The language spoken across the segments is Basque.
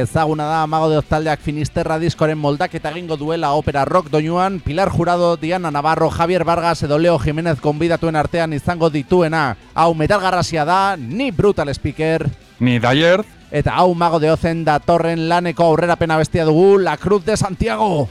Ezaguna da Mago de Oztaldeak Finisterra diskoren moldaketa egingo duela opera rock doinuan, Pilar Jurado, Diana Navarro, Javier Vargas edo Leo Jimenez konbidatuen artean izango dituena. Hau metalgarrazia da, ni Brutal Speaker, Ni Dyer, eta hau Mago de Ozen datorren laneko aurrerapena bestia dugu, La Cruz de Santiago.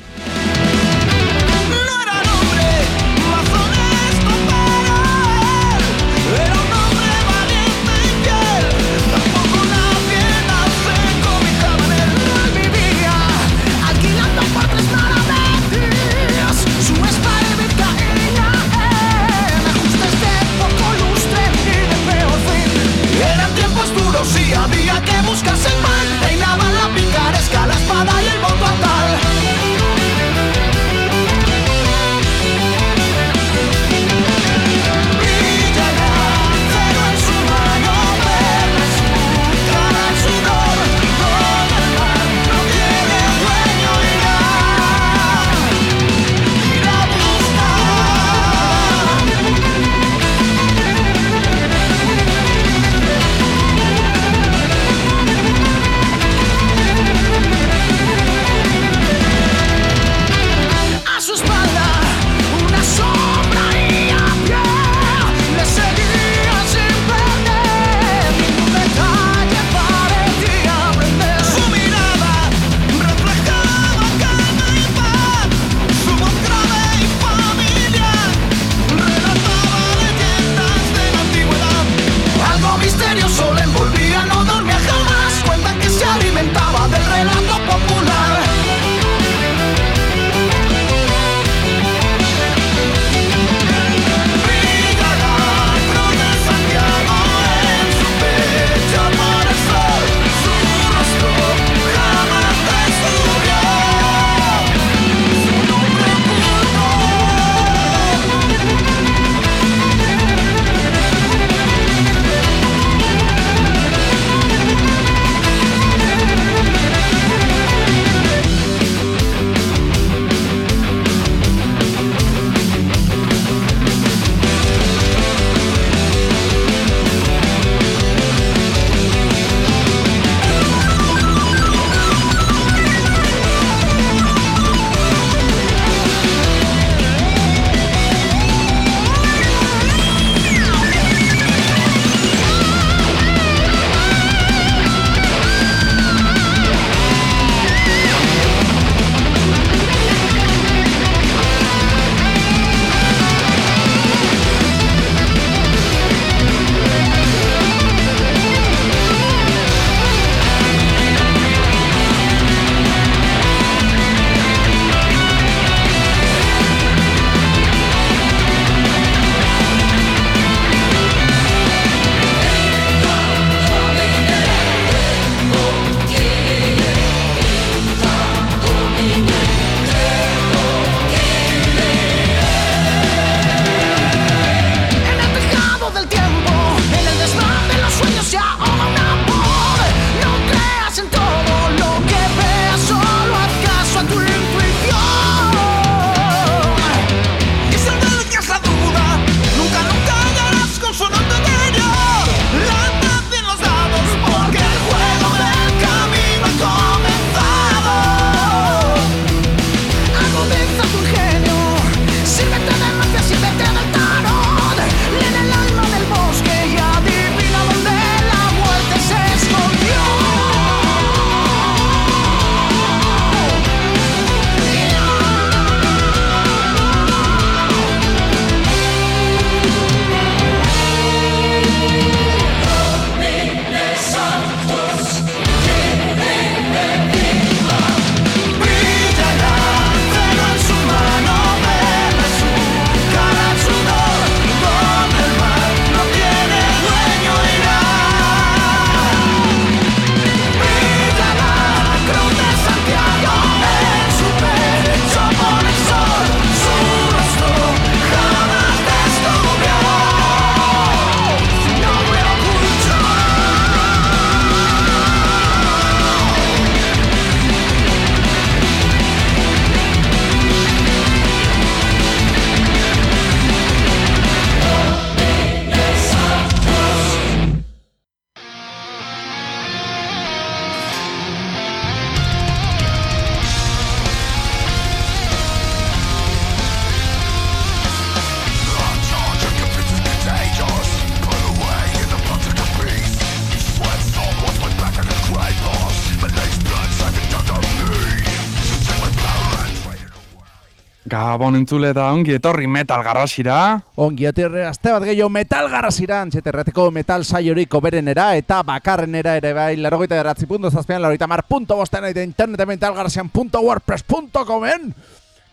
Gabon entzule da ongi etorri metal garrasira. Ongi etorri aste bat gehiago metal garrasira, antxeterreteko metal saiorik oberenera eta bakarrenera ere bai, larogeita eratzi punto zazpian, larogeita mar punto bostean eta internet metal garrasian punto wordpress.comen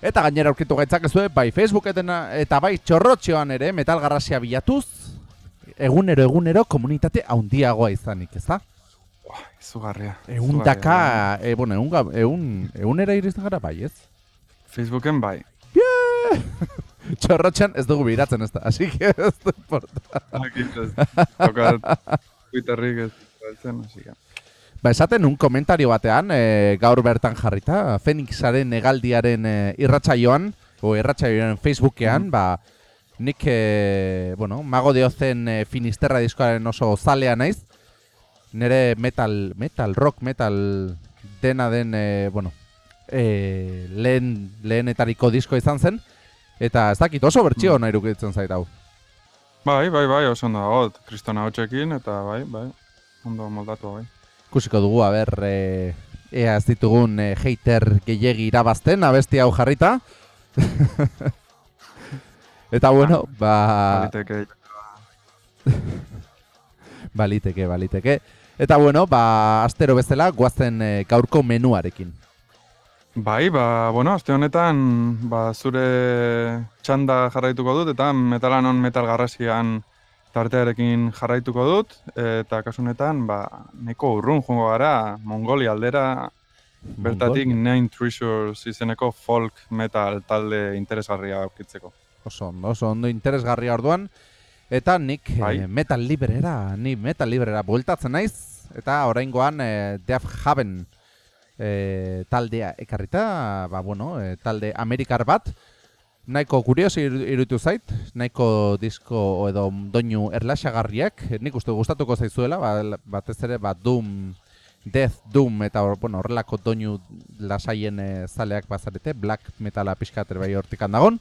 Eta gainera aurkitu gaitzak ez bai Facebooketen eta bai txorrotxioan ere metal garrasia bilatuz, egunero egunero komunitate haundiagoa izanik, ez da? Izugarria. Eundaka, e, bueno, eun, eun, eunera iristen gara bai, ez? Facebooken bai. Txorrotxan ez dugu biratzen ez da, así que ez du importa. Twitterrik ez. Baltzen, así que. Ba, esaten un komentario batean, e, gaur bertan jarrita, Fenixaren egaldiaren e, irratsaioan o irratsaioaren Facebookean, ba, nik, e, bueno, mago diozen e, Finisterra diskoaren oso zalea naiz, nire metal, metal, rock, metal dena den, e, bueno, e, lehen, lehenetariko disko izan zen, eta ez dakit oso bertxio mm. nahi rukitzen zait hau. Bai, bai, bai, oso ondo dago, kristona hotxekin, eta bai, bai, ondo moldatu bai. Ikusiko dugu, a ber, e, ea ez ditugun e, hater gehiegi irabazten, abesti hau jarrita. eta bueno, ba... Baliteke, Baliteke, baliteke. Eta bueno, ba, astero bezala, guazen e, gaurko menuarekin. Bai, ba, bueno, aste honetan, ba, zure txanda jarraituko dut, eta metalanon metal garrasian tartearekin jarraituko dut, eta kasu honetan, ba, neko urrun jongo gara, Mongolia aldera, bertatik Mongolia. Nine Treasures izeneko folk metal talde interesgarria aurkitzeko. Oso ondo, oso ondo interesgarria orduan. Eta nik Bai. eh, metal librera, ni metal librera bueltatzen naiz. Eta oraingoan eh, Death Haven eh, taldea ekarrita, ba, bueno, eh, talde amerikar bat. Nahiko kurioso iru- iruditu zait, nahiko disko edo doinu erlaxagarriak, nik uste gustatuko zaizuela, ba, batez ere ba, Doom, Death Doom eta bueno, horrelako doinu lasaien eh, zaleak bazarete, black metala pixkater bai hortikan dagon.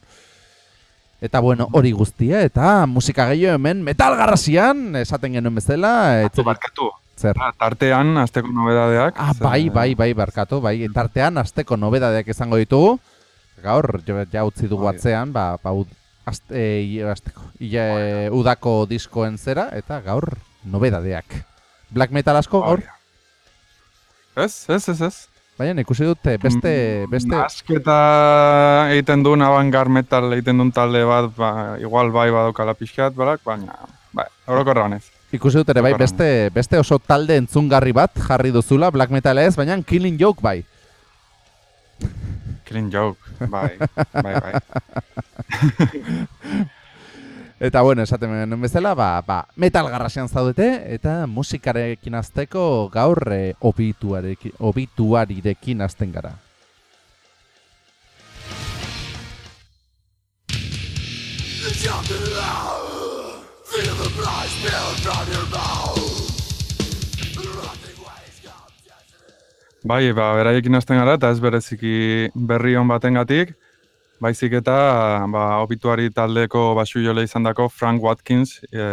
Eta bueno, hori guztia, eta musika gehiago hemen metal garrasian, esaten genuen bezala, etzerik Barkatu, zer. ah, tartean, azteko nobedadeak. Ah, bai, bai, bai, barkatu, bai, entartean asteko nobedadeak izango ditugu. Gaur, ja utzi dugu Bai. atzean, ba, ba aste, e, asteko, ile, udako diskoen zera, eta gaur nobedadeak. Black metal asko gaur. Ez, ez, ez, ez. baina ikusi dute beste, Mm, beste, Nasketa egiten duen avantgar metal egiten duen talde bat, ba, igual bai badokala pixkat, barak, baina, bai, orokorra honez. Ikusi dut ere bai beste, beste oso talde entzungarri bat jarri duzula, black metal ez, baina Killing Joke bai. Clean joke, bai, bai, bai. Eta bueno, esaten genuen bezala, ba, ba, metal garrasian zaudete, eta musikarekin azteko gaur e, obituarekin, obituarirekin azten gara. Bai, ba, beraiekin hasten gara, eta ez bereziki berri hon batengatik, baizik eta ba, obituari taldeko basu jole izan dako Frank Watkins e,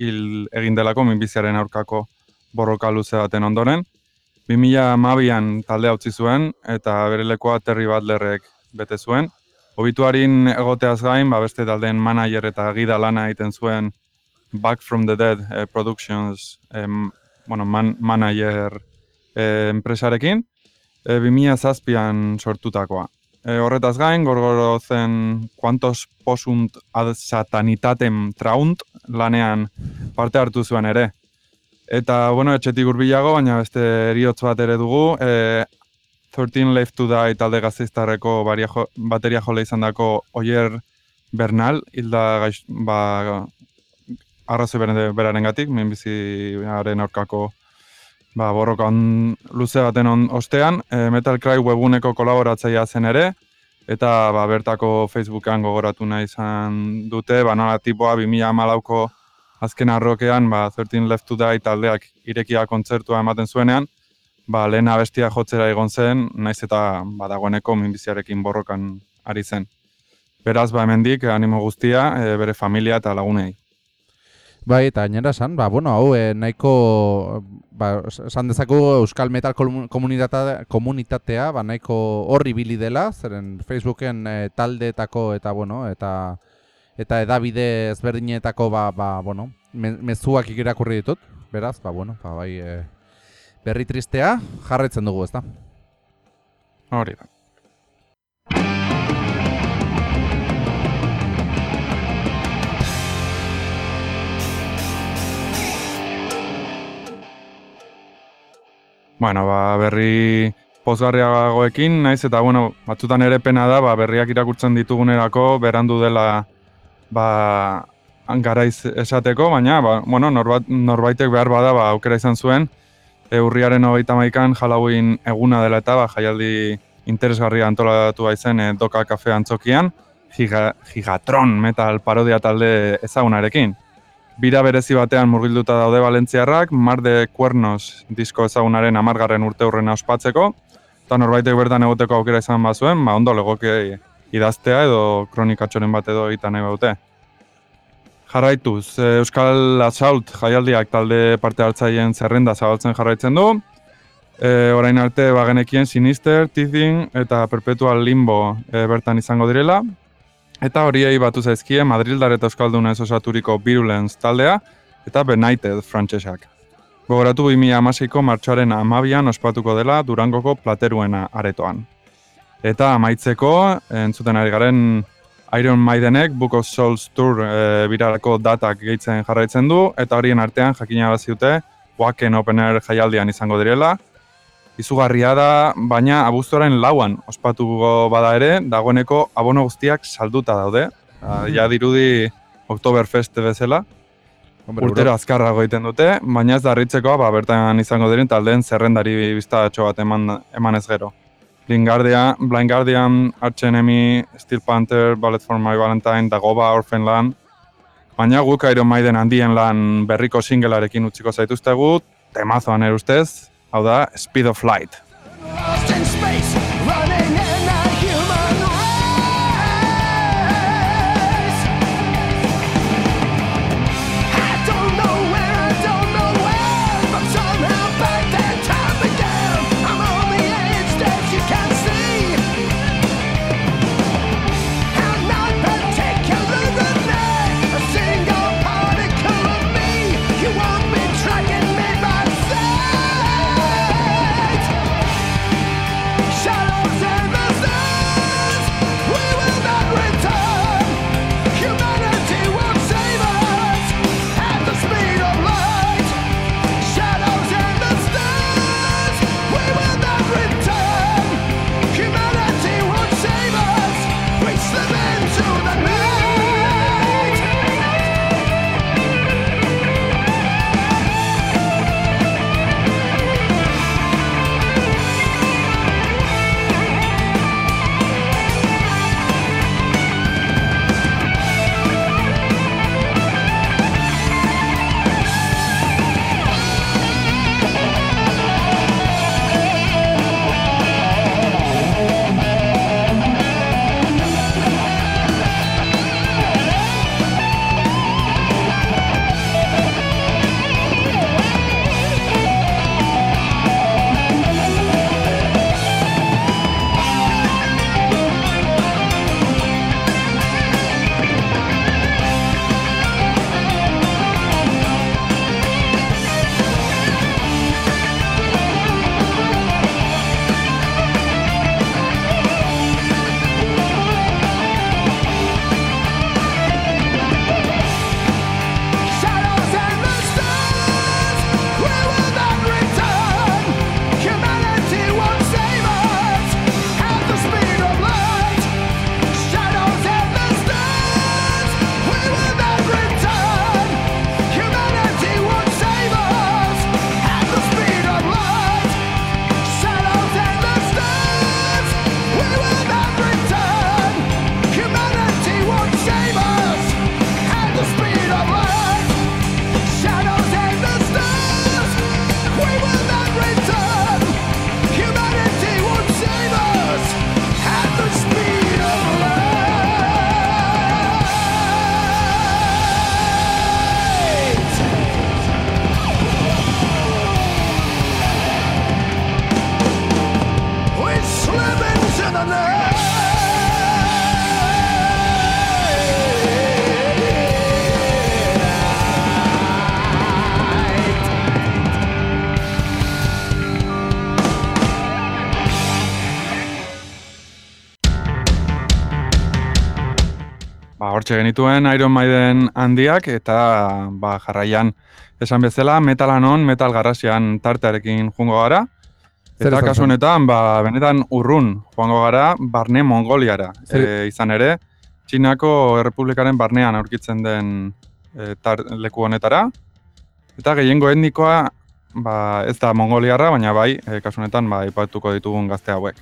hil egin delako minbiziaren aurkako borroka luze baten ondoren. 2012an taldea utzi zuen, eta bere Terry Butlerrek bete zuen. Obituarin egoteaz gain, ba, beste taldeen manager eta gida lana egiten zuen Back from the Dead eh, Productions em, bueno, man, manager eh, enpresarekin, e, 2000 zazpian sortutakoa. E, horretaz gain, gorgoro zen Quantos posunt ad satanitatem traunt lanean parte hartu zuen ere. Eta, bueno, etxetik hurbilago, baina beste eriotz bat ere dugu, e, 13 Left to Die talde gazteiztarreko bateria jole izan dako Oyer Bernal, hilda gaix, ba, arrazoi beren, beraren gatik, minbiziaren aurkako ba, borroka on, luze baten on, ostean, e, Metal Cry webuneko kolaboratzailea zen ere, eta ba, bertako Facebookean gogoratu nahi izan dute, ba, nola tipoa 2014ko azken arrokean, ba, 13 Left to Die taldeak irekia kontzertua ematen zuenean, ba, lehen abestia jotzera egon zen, naiz eta ba, dagoeneko minbiziarekin borrokan ari zen. Beraz, ba, hemendik animo guztia, e, bere familia eta lagunei. Bai, eta gainera esan, ba, bueno, hau eh, nahiko, ba, esan dezaku Euskal Metal komu- komunitatea, komunitatea ba, nahiko horri bili dela, zeren Facebooken eh, taldeetako eta, bueno, eta eta edabide ezberdinetako, ba, ba, bueno, me, mezuak irakurri ditut, beraz, ba, bueno, ba, bai, eh, berri tristea jarraitzen dugu, ezta? Hori da. Bueno, ba, berri pozgarriagoekin, naiz eta bueno, batzutan ere pena da, ba, berriak irakurtzen ditugunerako berandu dela ba, garaiz esateko, baina ba, bueno, norbat, norbaitek behar bada ba, aukera izan zuen, e, urriaren hogeita maikan Halloween eguna dela eta ba, jaialdi interesgarria antolatu izen e, Doka Cafe antzokian, Giga, Gigatron metal parodia talde ezagunarekin. Bira berezi batean murgilduta daude Valentziarrak, Mar de Cuernos disko ezagunaren amargarren urte hurrena ospatzeko, eta norbaitek bertan egoteko aukera izan bazuen, ba, ondo legoke idaztea edo kronikatxoren bat edo egiten nahi baute. Jarraituz, eh, Euskal Assault jaialdiak talde parte hartzaileen zerrenda zabaltzen jarraitzen du. E, orain arte bagenekien Sinister, Teething eta Perpetual Limbo e, bertan izango direla. Eta horiei batu zaizkie Madrildar eta Euskaldunez osaturiko Virulence taldea eta Benighted frantsesak. Gogoratu 2016ko martxoaren amabian ospatuko dela Durangoko plateruena aretoan. Eta amaitzeko, entzuten ari garen Iron Maidenek Book of Souls Tour e, birarako datak gehitzen jarraitzen du, eta horien artean jakina baziute Wacken Open Air jaialdian izango direla. Izugarria da, baina abuztuaren lauan ospatuko bada ere, dagoeneko abono guztiak salduta daude. Ah, Ja dirudi Oktoberfest bezala, Hombre, urtero azkarrago egiten dute, baina ez da harritzekoa, ba, bertan izango diren taldeen zerrendari biztatxo bat eman, eman ez gero. Blind Guardian, Blind Guardian, Arch Enemy, Steel Panther, Ballet for My Valentine, Dagoba, Orphan Land, baina guk Iron Maiden handien lan berriko singelarekin utziko zaituztegu, temazoan erustez, hau da Speed of Light. Hortxe genituen Iron Maiden handiak eta ba, jarraian esan bezala metalanon, metal garrasian tartearekin jungo gara. Eta kasu honetan, ba, benetan urrun joango gara, barne Mongoliara. E, izan ere, Txinako Errepublikaren barnean aurkitzen den e, tar, leku honetara. Eta gehiengo etnikoa ba, ez da Mongoliarra, baina bai, e, kasu honetan, ba, ipatuko ditugun gazte hauek.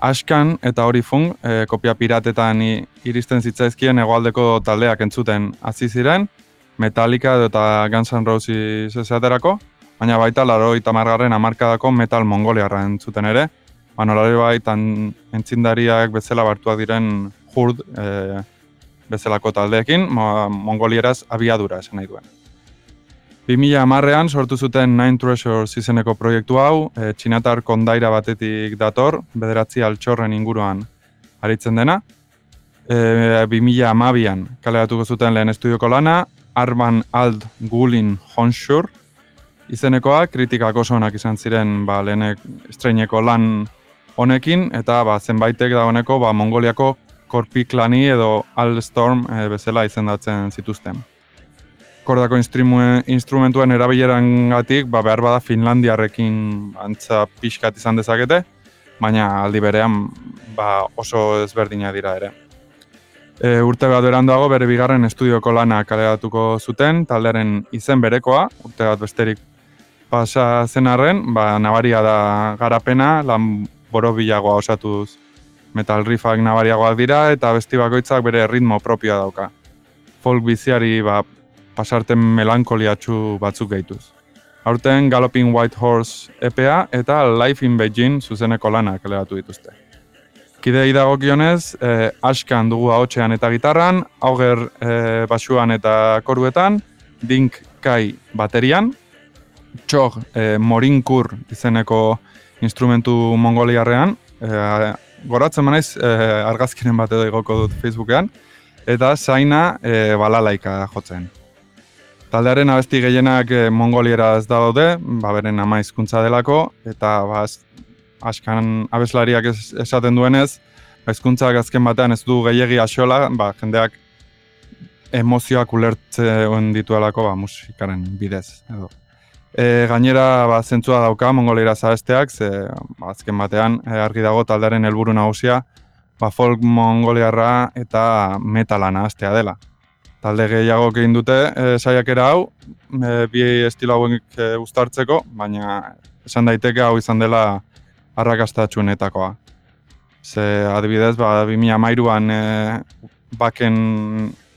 Askan eta hori fung, e, kopia piratetan iristen zitzaizkien hegoaldeko taldeak entzuten hasi ziren, Metallica eta Guns N' Roses esaterako, baina baita laro eta margarren amarkadako metal mongoliarra entzuten ere, ba, nolari baitan entzindariak bezala bartuak diren hurd e, bezalako taldeekin, mo, mongolieraz abiadura esan nahi duen. 2000 amarrean sortu zuten Nine Treasures izeneko proiektu hau, e, txinatar kondaira batetik dator, bederatzi altxorren inguruan aritzen dena. E, 2000 amabian kaleratuko zuten lehen estudioko lana, Arban Ald Gulin Honshur, izenekoa kritikak oso onak izan ziren ba, lehenek estreineko lan honekin, eta ba, zenbaitek dagoeneko ba, Mongoliako Korpiklani edo Alstorm e, bezala izendatzen zituzten. Kordako instrume- instrumentuen erabileran gatik, ba, behar bada Finlandiarrekin antza pixkat izan dezakete, baina aldi berean ba, oso ezberdina dira ere. E, urte bat beranduago bere bigarren estudioko lana kaleratuko zuten, taldearen izen berekoa, urte bat besterik pasa zen arren, ba, nabaria da garapena, lan borobilagoa osatuz metal riffak nabariagoak dira, eta besti bakoitzak bere ritmo propioa dauka. Folk biziari ba, pasarten melankoliatxu batzuk gehituz. Aurten Galloping White Horse EPA eta Life in Beijing zuzeneko lana kaleratu dituzte. Kidei dagokionez, eh, askan dugu ahotsean eta gitarran, auger eh, basuan eta koruetan, dink kai baterian, txog eh, morinkur izeneko instrumentu mongoliarrean, eh, goratzen manaiz eh, argazkiren bat edo igoko dut Facebookean, eta zaina eh, balalaika jotzen. Taldearen abesti gehienak eh, mongolieraz daude, ba, beren ama hizkuntza delako, eta ba, ez- askan abeslariak ez, esaten duenez, ba, hizkuntzak azken batean ez du gehiegi axola, ba, jendeak emozioak ulertzen dituelako ba, musikaren bidez. Edo. E, gainera, ba, zentzua dauka mongoliera zabesteak, ze ba, azken batean e, argi dago taldearen helburu nagusia, ba, folk mongoliarra eta metala nahastea dela. Talde gehiago egin dute e, saiakera hau, e, bi estilo hauek e, uztartzeko, baina esan daiteke hau izan dela arrakastatxunetakoa. Ze adibidez, ba, 2013an e, baken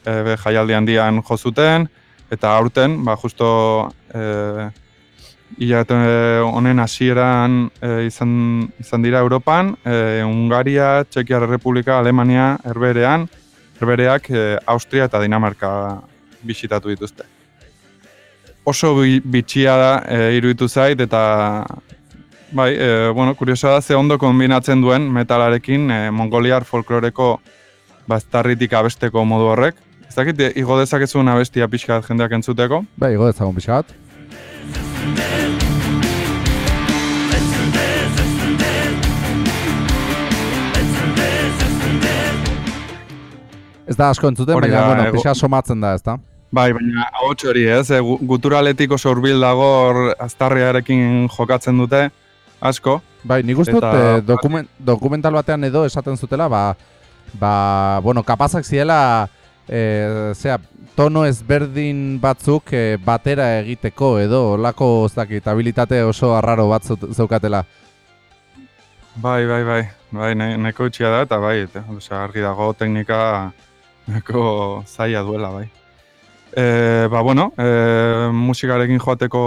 e, jaialdi handian jo zuten, eta aurten, ba, justo e, hilabete honen hasieran e, izan, izan dira Europan, e, Hungaria, Txekiar Republika, Alemania, Herberean, Herbereak e, Austria eta Dinamarka bisitatu dituzte. Oso bi- bitxia da e, iruditu zait eta bai, e, bueno, kuriosoa da ze ondo kombinatzen duen metalarekin e, mongoliar folkloreko bastarritik abesteko modu horrek. Ez dakit, igo dezakezun abestia pixka jendeak entzuteko. Bai, igo dezagun pixka bat. Ez da asko entzuten, Hori baina, da, bueno, ego- pixka somatzen da, ez da? Bai, baina ahots hori ez, e, gu- guturaletik oso hurbil dago aztarriarekin jokatzen dute asko. Bai, nik uste dut eh, dokumen, dokumental batean edo esaten zutela, ba, ba bueno, kapazak ziela, e, zera, tono ezberdin batzuk eh, batera egiteko edo, olako, ez dakit, habilitate oso arraro bat zeukatela. Bai, bai, bai, bai, ne, neko itxia da eta bai, eta, argi dago teknika neko zaila duela, bai. E, ba, bueno, e, musikarekin joateko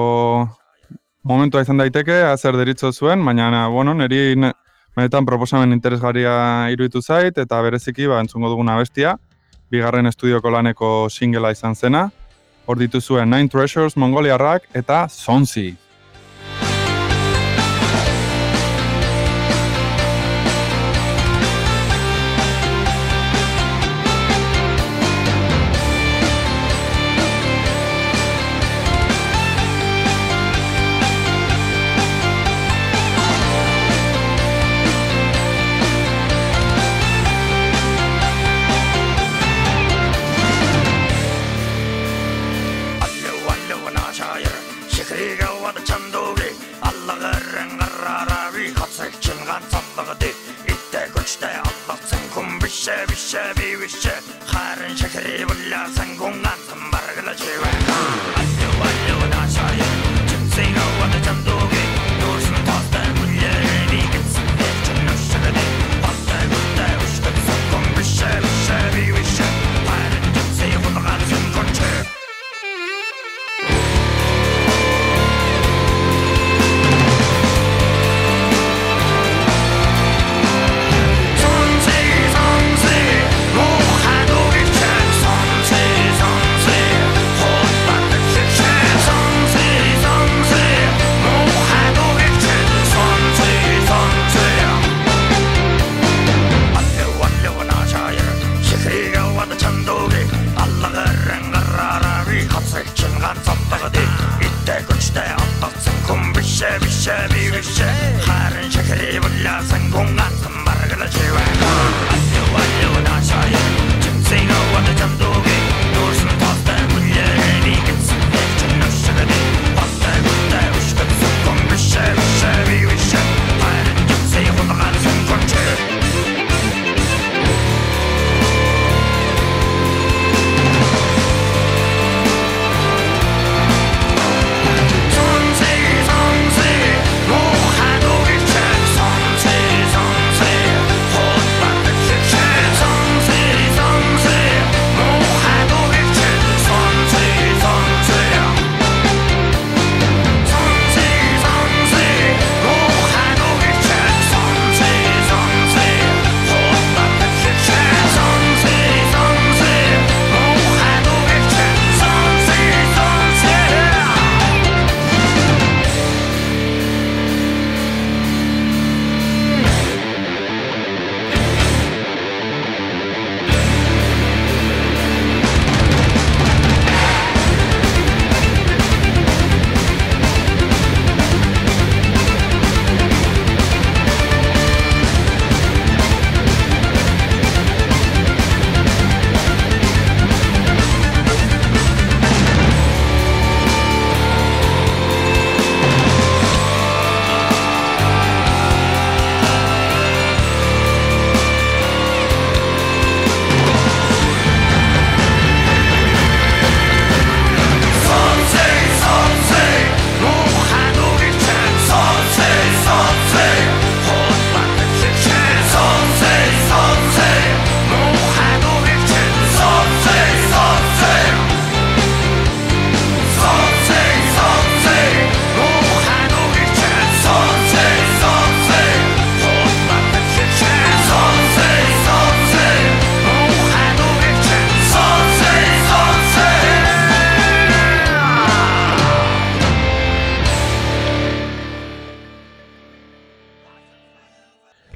momentua izan daiteke, azer deritzo zuen, baina, bueno, niri ne, benetan proposamen interesgarria iruditu zait, eta bereziki, ba, entzungo duguna bestia, bigarren estudioko laneko singela izan zena, hor dituzuen Nine Treasures, Mongoliarrak eta Sonsi.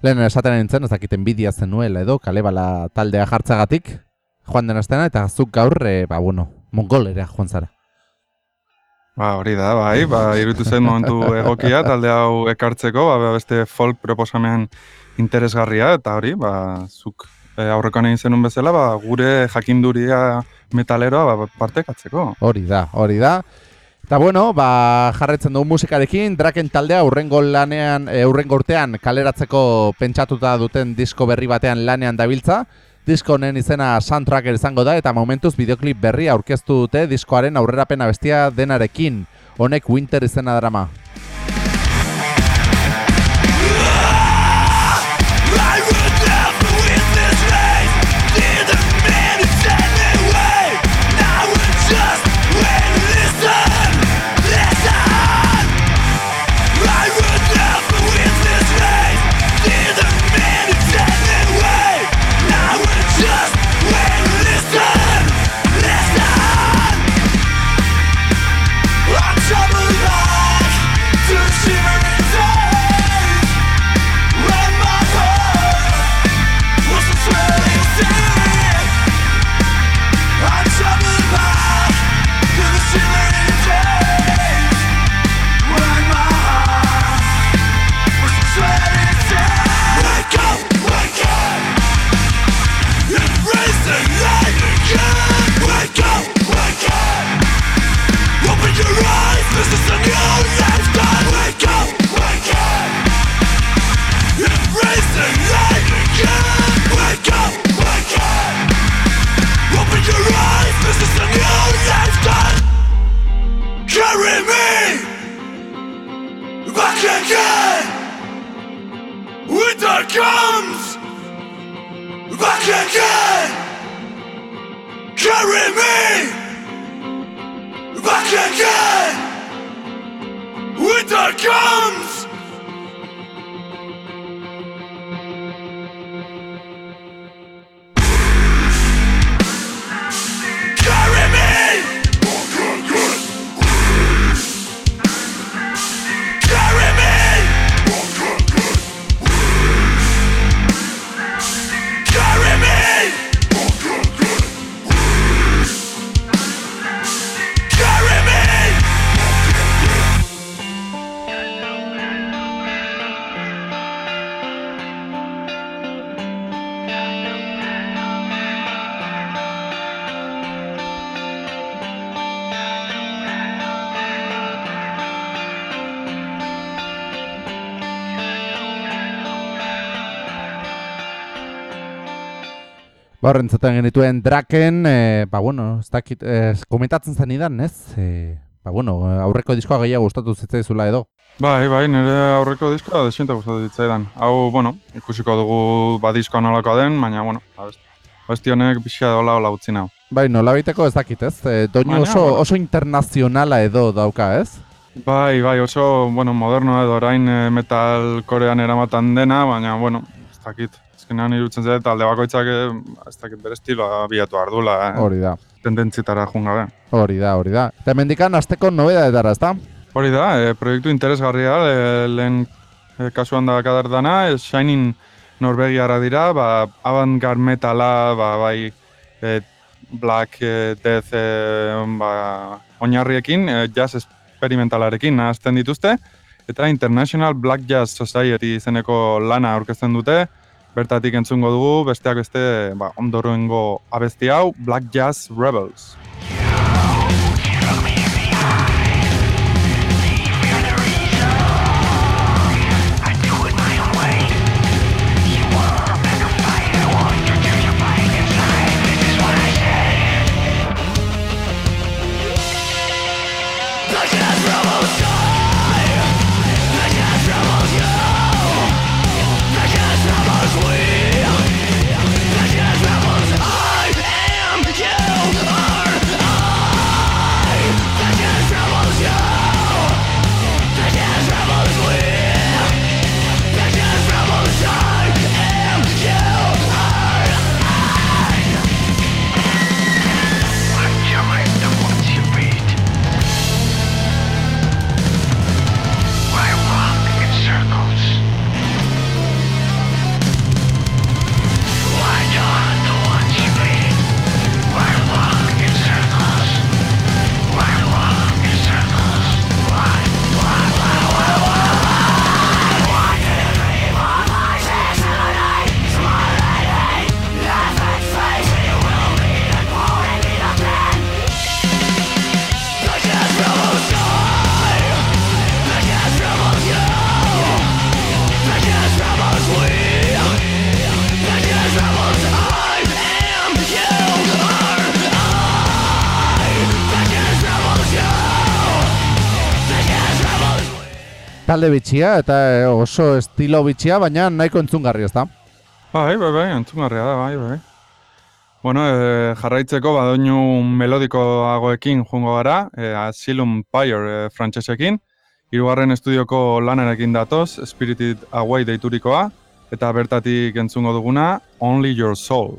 Lehen esaten nintzen, ez dakiten bidia zenuela edo, kalebala taldea jartzagatik, joan den astena, eta zuk gaur, e, ba, bueno, mongolera joan zara. Ba, hori da, bai, ba, irutu zen momentu egokia, talde hau ekartzeko, ba, ba, beste folk proposamen interesgarria, eta hori, ba, zuk eh, aurrekoan egin zenun bezala, ba, gure jakinduria metaleroa ba, partekatzeko. Hori da, hori da. Eta bueno, ba, jarretzen dugu musikarekin, draken taldea urrengo lanean, eh, urrengo urtean kaleratzeko pentsatuta duten disko berri batean lanean dabiltza. Disko honen izena soundtracker izango da eta momentuz videoklip berri aurkeztu dute diskoaren aurrerapena bestia denarekin. Honek winter izena drama. Hor, entzuten genituen Draken, e, ba, bueno, ez dakit, e, komentatzen zen idan, ez? E, ba, bueno, aurreko diskoa gehiago gustatu zitzaizula edo. Bai, bai, nire aurreko diskoa desiente gustatu ditzaidan. Hau, bueno, ikusiko dugu ba diskoa nolakoa den, baina, bueno, abesti, abesti honek pixka dola hola utzi nau. Bai, nolabaiteko ez dakit, ez? E, doinu oso, bueno. oso internazionala edo dauka, ez? Bai, bai, oso, bueno, modernoa edo orain eh, metal korean eramatan dena, baina, bueno, ez dakit. Azkenean irutzen zait, talde bakoitzak, eh, ez dakit bere estiloa bilatu ardula, eh, Hori da, tendentzitara joan gabe. hori da, hori da. Eta mendikan azteko nobedadetara, ezta? Hori da, e, proiektu interesgarria, e, lehen e, kasuan da kadar dana, e, Shining Norvegiara dira, ba, avantgarde metala, ba, bai, e, Black e, Death e, ba, oinarriekin, e, jazz experimentalarekin nahazten dituzte, eta International Black Jazz Society izeneko lana aurkezten dute, bertatik entzungo dugu, besteak beste, ba, ondoroengo abesti hau, Black Jazz Rebels. Talde bitxia eta oso estilo bitxia, baina nahiko entzungarri, ezta? Bai, bai, bai, entzungarria da, bai, bai. Bueno, e, jarraitzeko badoinu melodikoagoekin jungo gara, e, Asylum Pyre e, frantsesekin, hirugarren estudioko lanarekin datoz, Spirited Away deiturikoa, eta bertatik entzungo duguna, Only Your Soul.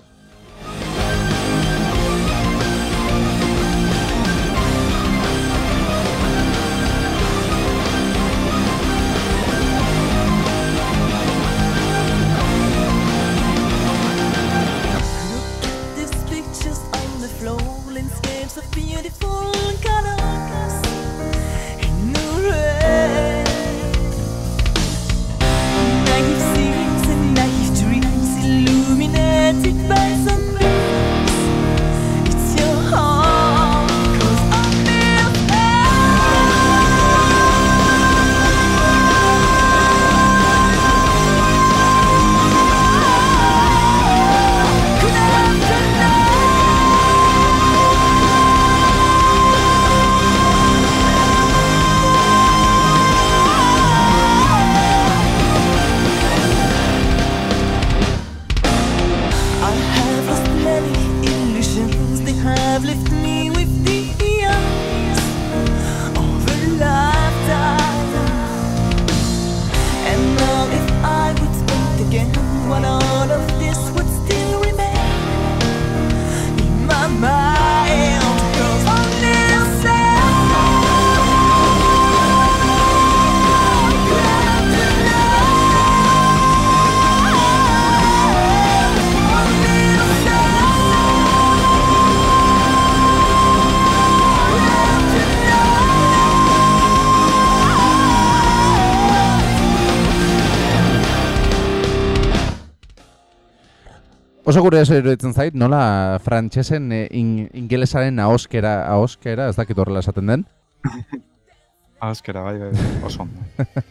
Oso gure eso iruditzen zait, nola frantsesen e, in, ingelesaren ahoskera, ahoskera, ez dakit horrela esaten den? Azkera, bai, bai, oso ondo.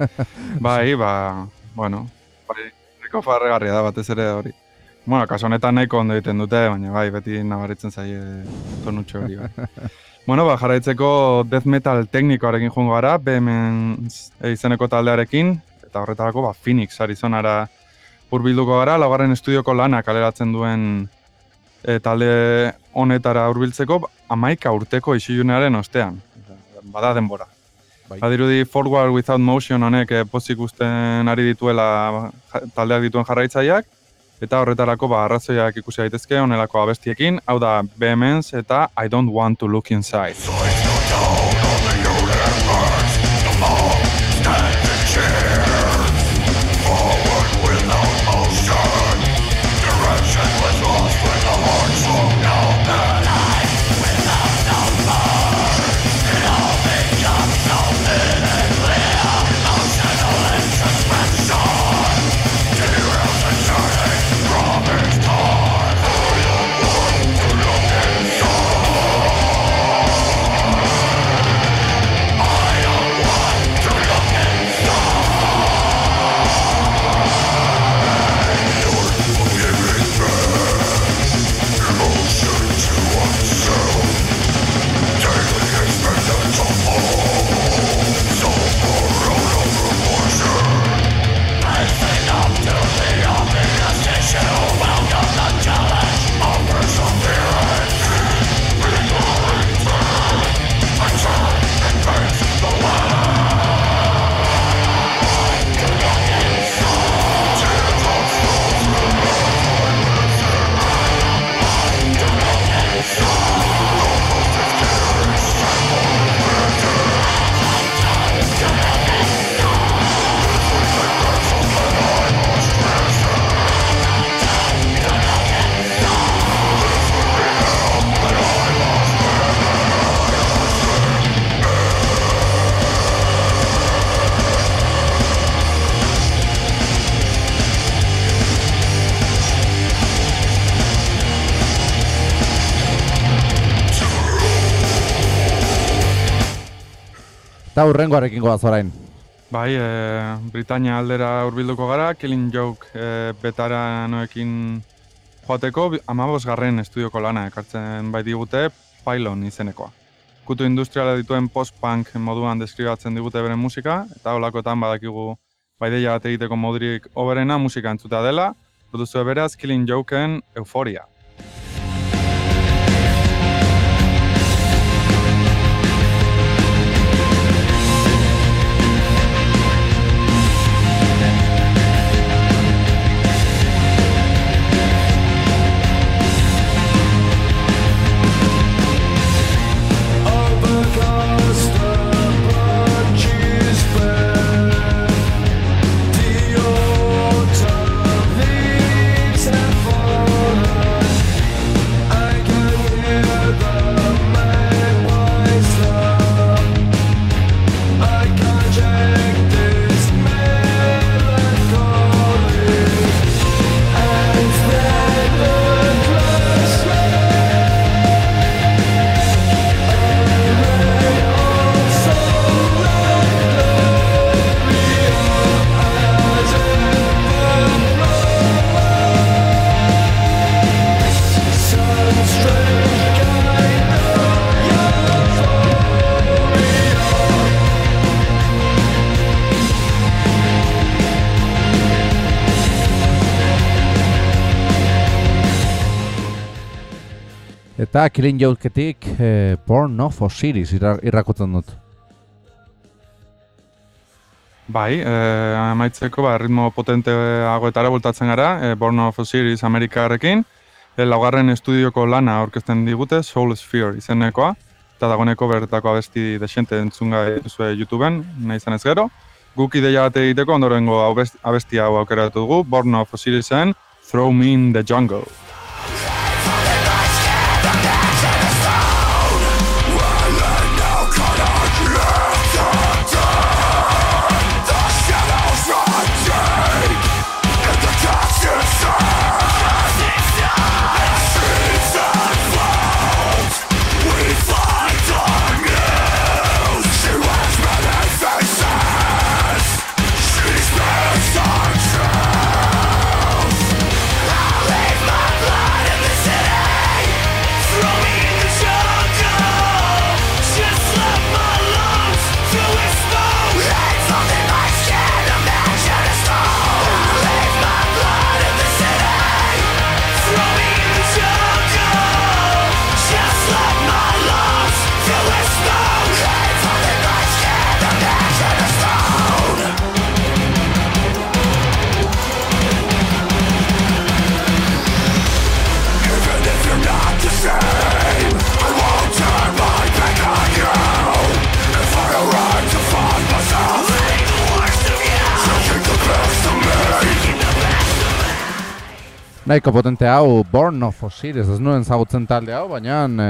bai, ba, bueno, bai, nahiko farregarria da batez ere hori. Bueno, kaso honetan nahiko ondo egiten dute, baina bai, beti nabaritzen zaie tonutxo hori bai. bueno, ba, jarraitzeko death metal teknikoarekin joango gara, behemen izeneko taldearekin, eta horretarako ba, Phoenix Arizonara hurbilduko gara, laugarren estudioko lana kaleratzen duen e, talde honetara hurbiltzeko amaika urteko isilunaren ostean. Bada denbora. Bai. Badirudi Forward Without Motion honek eh, pozik usten ari dituela taldeak dituen jarraitzaileak, eta horretarako ba, arrazoiak ikusi daitezke honelako abestiekin, hau da Vehemence eta I Don't Want to Look Inside. Eta hurrengoarekin goaz orain. Bai, e, Britania aldera hurbilduko gara, Killing Joke e, betaranoekin joateko amabos garren estudioko lana ekartzen bai digute Pylon izenekoa. Kutu industriala dituen post-punk moduan deskribatzen digute beren musika, eta holakoetan badakigu bai deia bat egiteko modurik oberena musika entzuta dela, produzio beraz Killing Jokeen Euforia. Eta Killing Joketik eh, Born of Osiris irra, irrakotzen dut. Bai, eh, amaitzeko ba, ritmo potenteagoetara bultatzen gara, eh, Born of Osiris Amerikarrekin, eh, laugarren estudioko lana aurkezten digute, Soul Sphere izenekoa, eta dagoeneko bertako abesti desente entzunga duzue YouTubeen, nahi izan ez gero. Guk ideia bat egiteko ondorengo abest- abesti hau aukeratu dugu, Born of Osirisen, Throw Me in the Jungle. Nahiko potente hau, Born of Osiris, ez nuen zagutzen talde hau, baina e,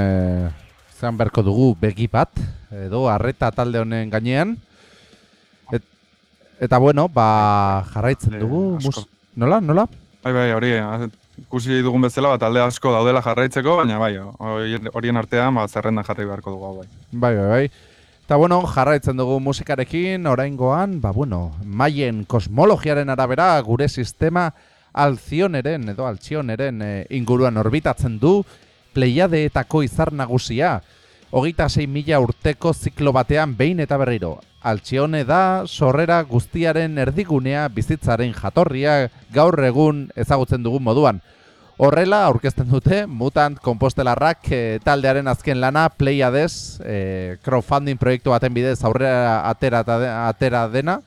zean berko dugu begi bat, edo arreta talde honen gainean. Et, eta bueno, ba, jarraitzen Eh, dugu, asko. mus, nola, nola? Bai, bai, hori, eh, ikusi dugun bezala, bat talde asko daudela jarraitzeko, baina bai, horien- horien artean, ba, zerrendan jarri beharko dugu, hau bai. Bai, bai, bai. Eta bueno, jarraitzen dugu musikarekin, oraingoan, ba bueno, maien kosmologiaren arabera gure sistema alzioneren edo altzioneren e, inguruan orbitatzen du Pleiadeetako izar nagusia. Hogeita sei mila urteko ziklo batean behin eta berriro. Altzione da sorrera guztiaren erdigunea bizitzaren jatorria gaur egun ezagutzen dugun moduan. Horrela aurkezten dute Mutant Compostelarrak eh, taldearen azken lana Pleiades eh, crowdfunding proiektu baten bidez aurrera atera, atera dena.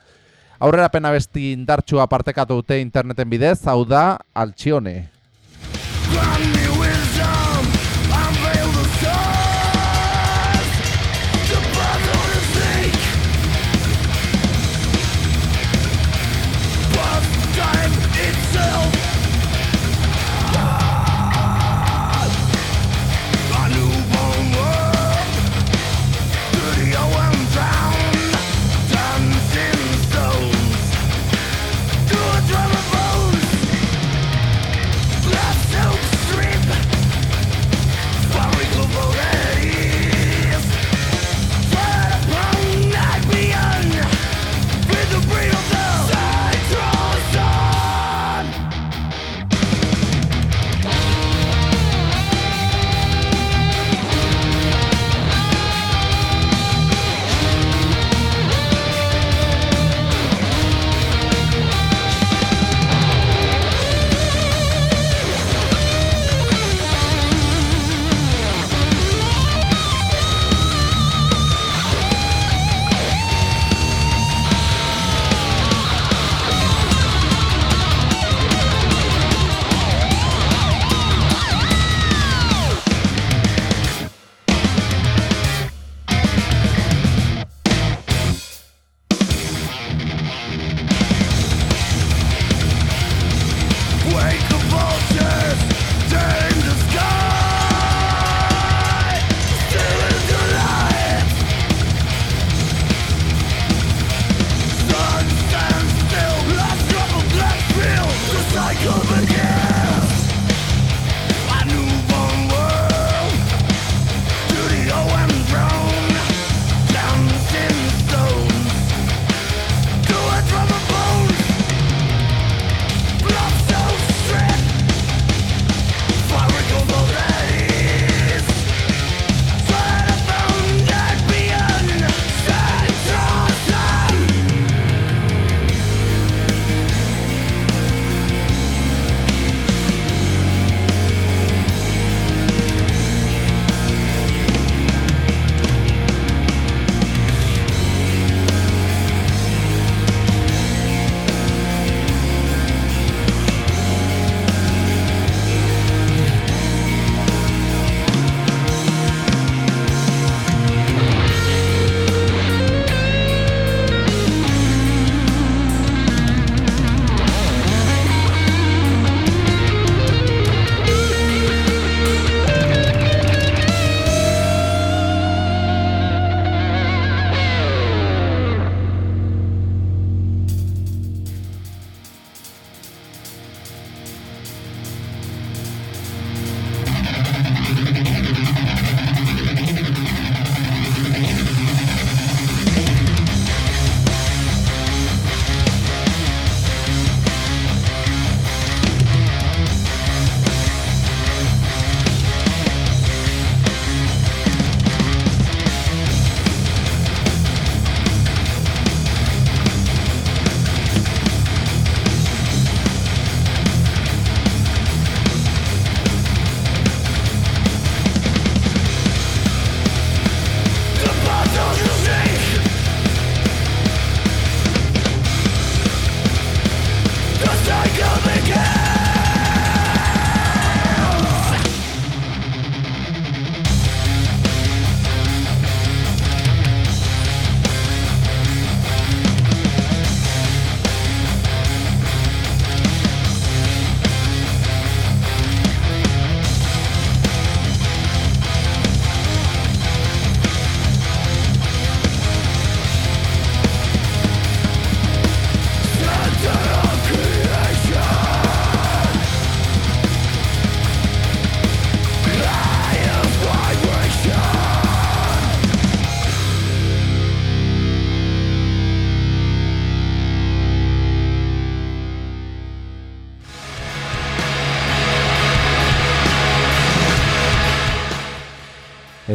Aurrera pena besti indartsua partekatu dute interneten bidez, hau da Altzione.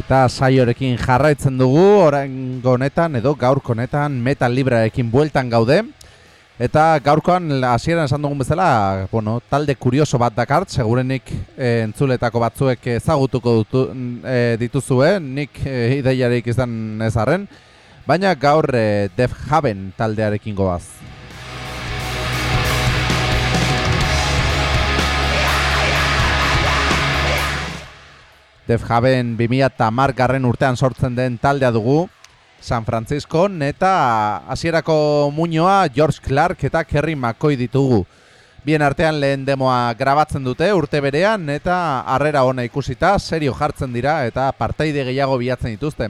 Eta saiorekin jarraitzen dugu, oraingo honetan edo gaurko honetan metal librearekin bueltan gaude. Eta gaurkoan hasieran esan dugun bezala, bueno, talde kurioso bat dakart, segurenik e, entzuletako batzuek ezagutuko dutu, e, dituzue, nik e, ideiarik izan ez arren, baina gaur e, Def Haven taldearekin goaz. Def Haven 2010 garren urtean sortzen den taldea dugu, San Francisco eta hasierako muñoa George Clark eta Kerry McCoy ditugu. Bien artean lehen demoa grabatzen dute urte berean eta harrera ona ikusita serio jartzen dira eta partaide gehiago bilatzen dituzte.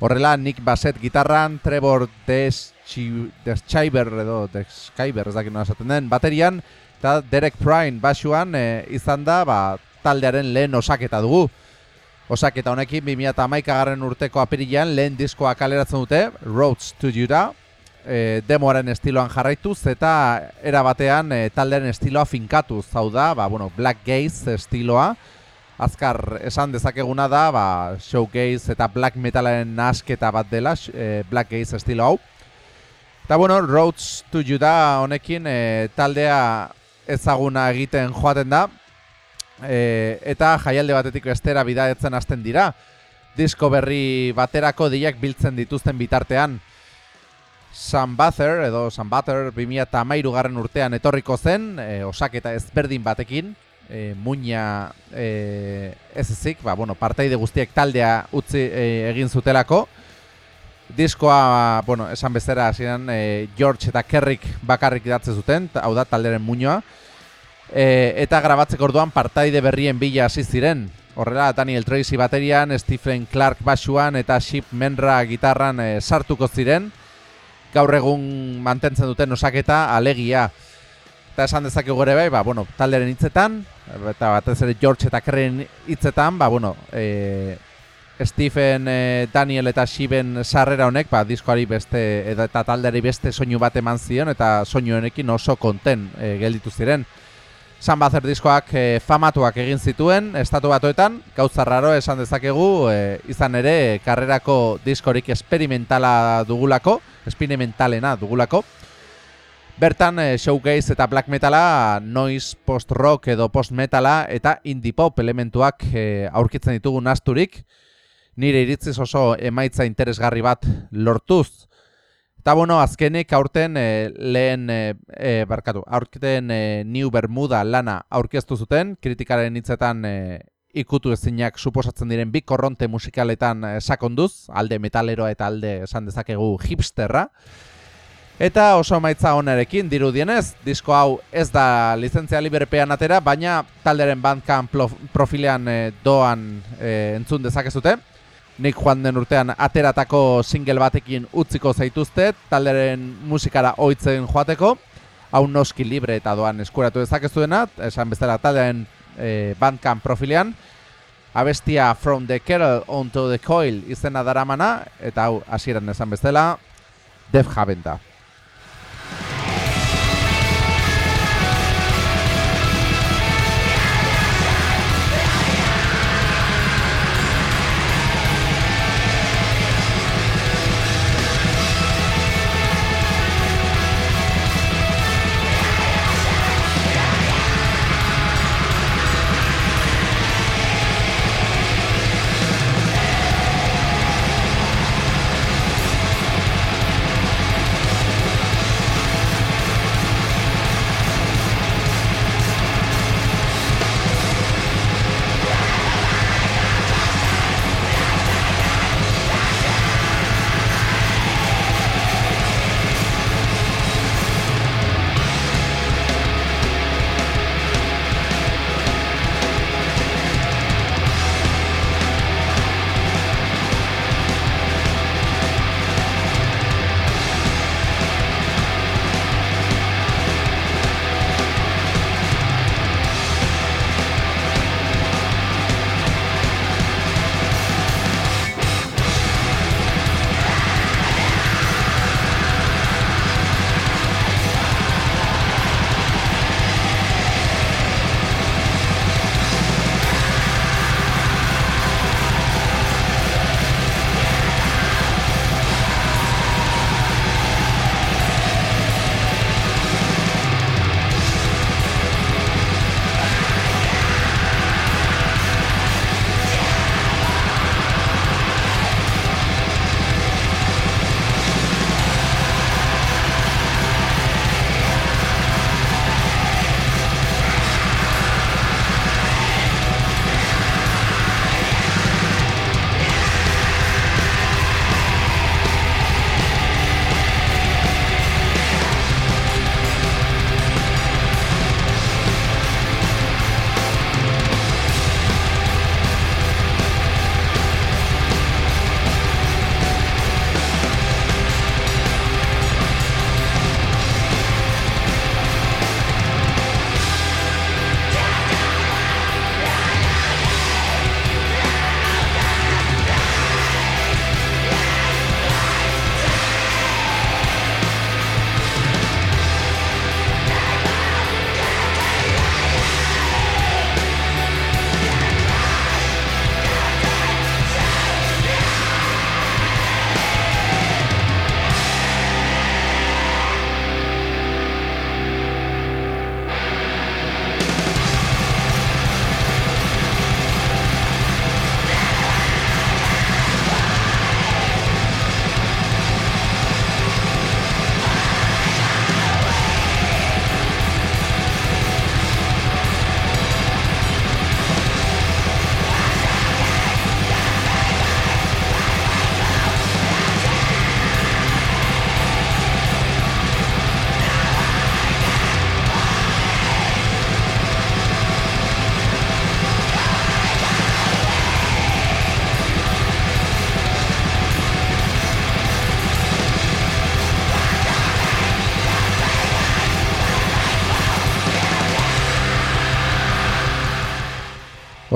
Horrela Nick Bassett gitarran, Trevor Deschaiber edo Deschaiber ez dakit esaten den baterian eta Derek Prine basuan e, izan da ba, taldearen lehen osaketa dugu. Osaketa honekin 2011 garren urteko apirilean lehen diskoa kaleratzen dute, Roads to Jura, e, demoaren estiloan jarraituz eta era batean e, taldearen estiloa finkatuz, hau da, ba, bueno, Black Gaze estiloa, azkar esan dezakeguna da, ba, showgaze eta black metalaren nasketa bat dela, e, Black Gaze estilo hau. Eta bueno, Roads to Juda honekin e, taldea ezaguna egiten joaten da, e, eta jaialde batetik bestera bidaetzen hasten dira. Disko berri baterako diak biltzen dituzten bitartean. San Bather edo San Bather 2013 garren urtean etorriko zen, e, osaketa ezberdin batekin, e, muina e, ez ezik, ba, bueno, partaide guztiek taldea utzi e, egin zutelako. Diskoa, bueno, esan bezera hasieran e, George eta Kerrik bakarrik idatze zuten, hau da talderen muñoa. E, eta grabatzeko orduan partaide berrien bila hasi ziren. Horrela Daniel Tracy baterian, Stephen Clark basuan eta Ship Menra gitarran e, sartuko ziren. Gaur egun mantentzen duten osaketa alegia. Eta esan dezakegu ere bai, ba, bueno, talderen hitzetan, eta batez ere George eta Kerren hitzetan, ba, bueno, e, Stephen, e, Daniel eta Shiben sarrera honek, ba, diskoari beste, eta taldeari beste soinu bat eman zion, eta soinu honekin oso konten e, gelditu ziren. San Bazer diskoak e, famatuak egin zituen, estatu batuetan, gauza raro esan dezakegu, e, izan ere, karrerako diskorik esperimentala dugulako, esperimentalena dugulako. Bertan, e, showcase eta black metala, noise post-rock edo post-metala eta indie pop elementuak e, aurkitzen ditugu nasturik, nire iritziz oso emaitza interesgarri bat lortuz. Eta bueno, azkenik aurten e, lehen e, e, barkatu, aurten e, New Bermuda lana aurkeztu zuten, kritikaren hitzetan e, ikutu ezinak suposatzen diren bi korronte musikaletan e, sakonduz, alde metaleroa eta alde esan dezakegu hipsterra. Eta oso maitza onarekin dirudienez, disko hau ez da lizentzia liberpean atera, baina talderen bandcamp profilean e, doan e, entzun dezakezute. Nik joan den urtean ateratako single batekin utziko zaituzte, talderen musikara ohitzen joateko, hau noski libre eta doan eskuratu dezakezuena, esan bezala talderen e, bandcamp profilean, abestia From the Kettle onto the Coil izena daramana, eta hau hasieran esan bezala, Def Haven.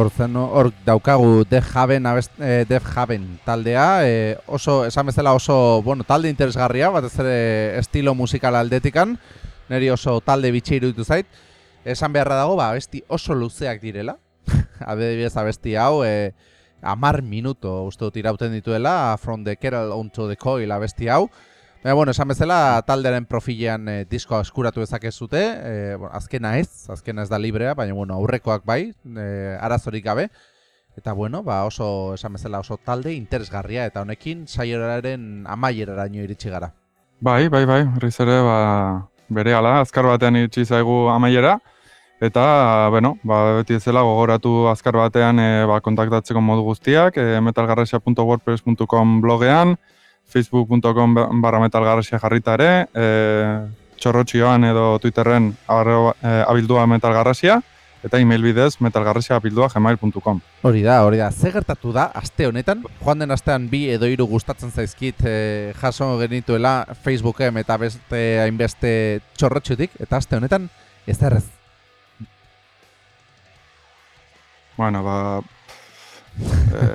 Hor zen, hor daukagu Def Haven, eh, Def Haven taldea, eh, oso, esan bezala oso, bueno, talde interesgarria, batez ere estilo musikal aldetikan, niri oso talde bitxe iruditu zait. Esan beharra dago, ba, abesti oso luzeak direla, adibidez abesti hau, eh, amar minuto uste dut irauten dituela, From the Kettle onto the Coil abesti hau. Baina, bueno, esan bezala, taldearen profilean eh, diskoa eskuratu dezakezute, eh, bueno, azkena ez, azkena ez da librea, baina, bueno, aurrekoak bai, eh, arazorik gabe. Eta, bueno, ba, oso, esan bezala, oso talde interesgarria, eta honekin saioraren amaieraraino iritsi gara. Bai, bai, bai, berriz ere, ba, bere ala, azkar batean iritsi zaigu amaiera, eta, bueno, ba, beti ezela gogoratu azkar batean e, ba, kontaktatzeko modu guztiak, e, metalgarrasia.wordpress.com blogean, facebook.com barra metalgarrasia jarrita ere, e, txorrotxioan edo Twitterren arroba, e, abildua metalgarrasia, eta email bidez metalgarrasia abildua gmail.com. Hori da, hori da. Ze gertatu da, aste honetan, joan den astean bi edo hiru gustatzen zaizkit eh, jaso genituela Facebooken eta beste hainbeste txorrotxutik, eta aste honetan ez da errez. Bueno, ba,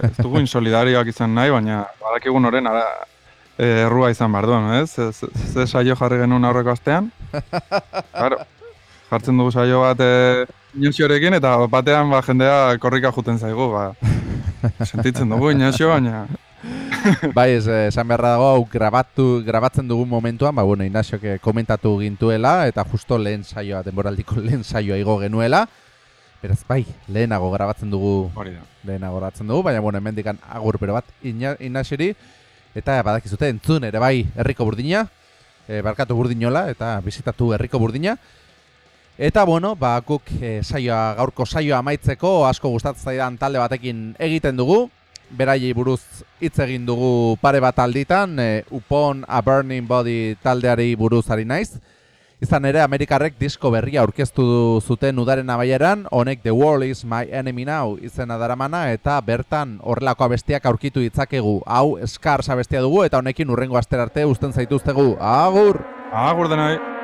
ez dugu insolidarioak izan nahi, baina badakigun horren ara, errua izan behar duen, ez? Ze- saio jarri genuen aurreko astean? Claro, jartzen dugu saio bat eh, inoxiorekin eta batean ba, jendea korrika juten zaigu, ba, sentitzen dugu inoxio, baina... bai, ez, eh, esan beharra dago, hau grabatu, grabatzen dugun momentuan, ba, bueno, Inasiok eh, komentatu gintuela, eta justo lehen saioa, denboraldiko lehen saioa igo genuela, Beraz, bai, lehenago grabatzen dugu Hori da. lehenago grabatzen dugu, baina bueno, hemendikan agur pero bat ina, inasiri, eta badakizute entzun ere bai herriko burdina, e, barkatu burdinola, eta bizitatu herriko burdina. Eta bueno, ba, guk e, saioa, gaurko saioa amaitzeko asko gustatzen zaidan talde batekin egiten dugu, beraiei buruz hitz egin dugu pare bat alditan, e, Upon a Burning Body taldeari buruz ari naiz. Izan ere, Amerikarrek disko berria aurkeztu zuten udaren amaieran, honek The World is my enemy now izena daramana, eta bertan horrelako abestiak aurkitu ditzakegu. Hau, Scars abestia dugu, eta honekin urrengo aster arte usten zaituztegu. Agur! Agur denoi!